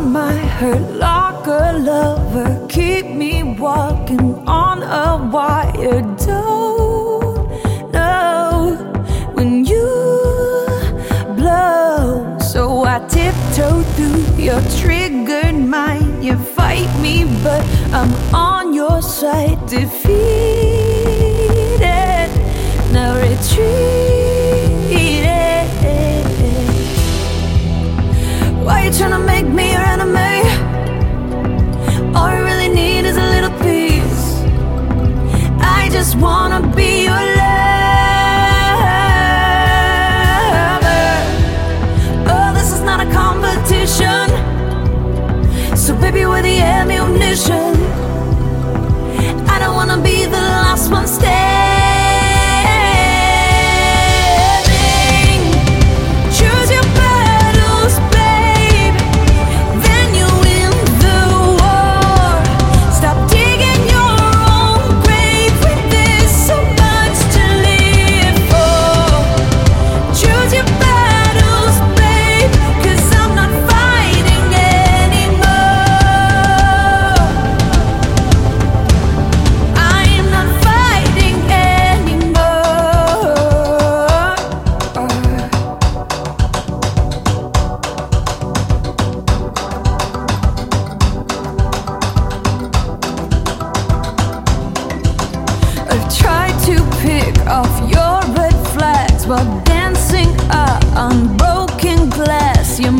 my hurt like a lover. Keep me walking on a wire. Don't know when you blow. So I tiptoe through your triggered mind. You fight me, but I'm on your side. Defeated, you trying to make me your enemy? All I really need is a little peace. I just wanna be your lover. Oh, this is not a competition. So, baby, we're the ammunition. I don't wanna be the last one standing. of your red flags while dancing on broken glass. You